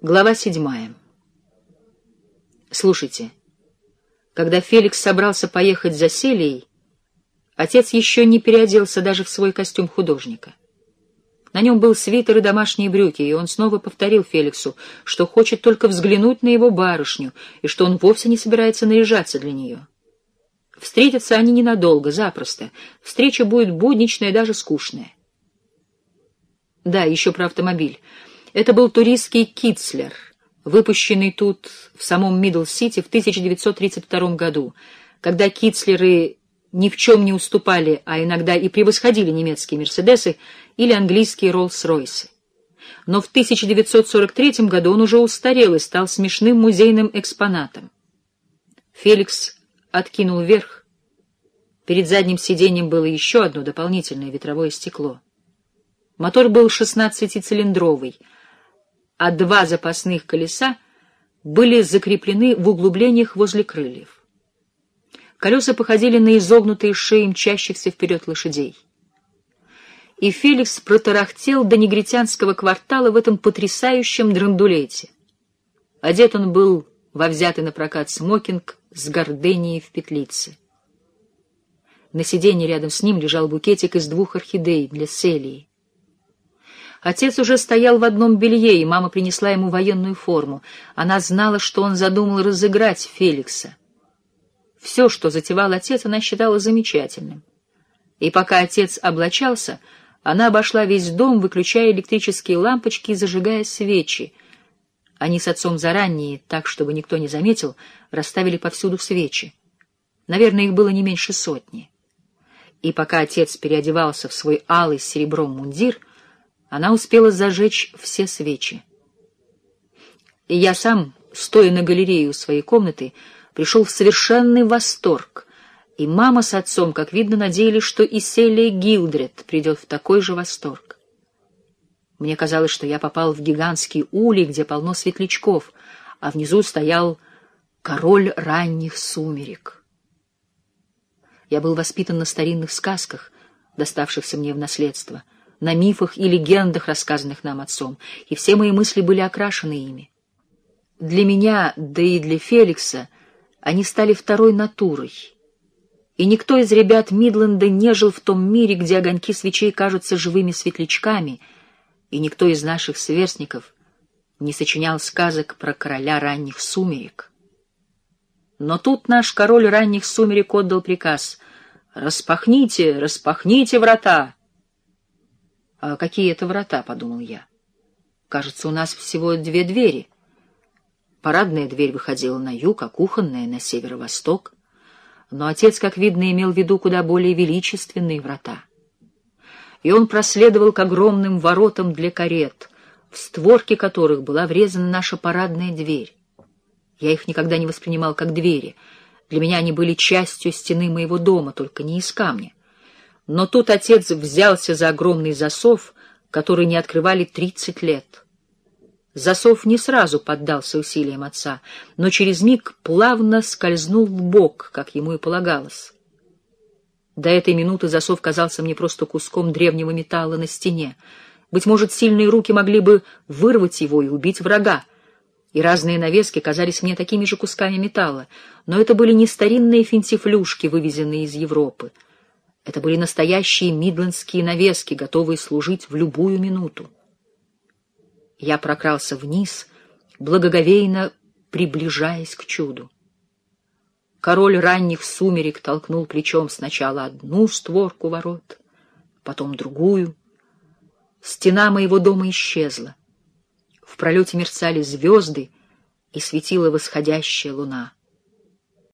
Глава седьмая. Слушайте, когда Феликс собрался поехать за Селией, отец еще не переоделся даже в свой костюм художника. На нем был свитер и домашние брюки, и он снова повторил Феликсу, что хочет только взглянуть на его барышню, и что он вовсе не собирается наряжаться для нее. Встретятся они ненадолго, запросто. Встреча будет будничная, даже скучная. Да, еще про автомобиль. Это был туристский Китцлер, выпущенный тут, в самом Мидл-Сити, в 1932 году, когда Китцлеры ни в чем не уступали, а иногда и превосходили немецкие «Мерседесы» или английские «Роллс-Ройсы». Но в 1943 году он уже устарел и стал смешным музейным экспонатом. Феликс откинул вверх. Перед задним сиденьем было еще одно дополнительное ветровое стекло. Мотор был 16-цилиндровый — а два запасных колеса были закреплены в углублениях возле крыльев. Колеса походили на изогнутые шеи мчащихся вперед лошадей. И Феликс протарахтел до негритянского квартала в этом потрясающем драндулете. Одет он был во взятый на прокат смокинг с горденией в петлице. На сиденье рядом с ним лежал букетик из двух орхидей для Селии. Отец уже стоял в одном белье, и мама принесла ему военную форму. Она знала, что он задумал разыграть Феликса. Все, что затевал отец, она считала замечательным. И пока отец облачался, она обошла весь дом, выключая электрические лампочки и зажигая свечи. Они с отцом заранее, так, чтобы никто не заметил, расставили повсюду свечи. Наверное, их было не меньше сотни. И пока отец переодевался в свой алый с серебром мундир — она успела зажечь все свечи. И я сам, стоя на галерее у своей комнаты, пришел в совершенный восторг, и мама с отцом, как видно, надеялись, что и Селия Гилдред придет в такой же восторг. Мне казалось, что я попал в гигантский улей, где полно светлячков, а внизу стоял король ранних сумерек. Я был воспитан на старинных сказках, доставшихся мне в наследство — на мифах и легендах, рассказанных нам отцом, и все мои мысли были окрашены ими. Для меня, да и для Феликса, они стали второй натурой. И никто из ребят Мидленда не жил в том мире, где огоньки свечей кажутся живыми светлячками, и никто из наших сверстников не сочинял сказок про короля ранних сумерек. Но тут наш король ранних сумерек отдал приказ «Распахните, распахните врата!» «А какие это врата?» — подумал я. «Кажется, у нас всего две двери. Парадная дверь выходила на юг, а кухонная — на северо-восток. Но отец, как видно, имел в виду куда более величественные врата. И он проследовал к огромным воротам для карет, в створке которых была врезана наша парадная дверь. Я их никогда не воспринимал как двери. Для меня они были частью стены моего дома, только не из камня. Но тут отец взялся за огромный засов, который не открывали тридцать лет. Засов не сразу поддался усилиям отца, но через миг плавно скользнул в бок, как ему и полагалось. До этой минуты засов казался мне просто куском древнего металла на стене. Быть может, сильные руки могли бы вырвать его и убить врага. И разные навески казались мне такими же кусками металла, но это были не старинные финтифлюшки, вывезенные из Европы. Это были настоящие мидлендские навески, готовые служить в любую минуту. Я прокрался вниз, благоговейно приближаясь к чуду. Король ранних сумерек толкнул плечом сначала одну створку ворот, потом другую. Стена моего дома исчезла. В пролете мерцали звезды и светила восходящая луна.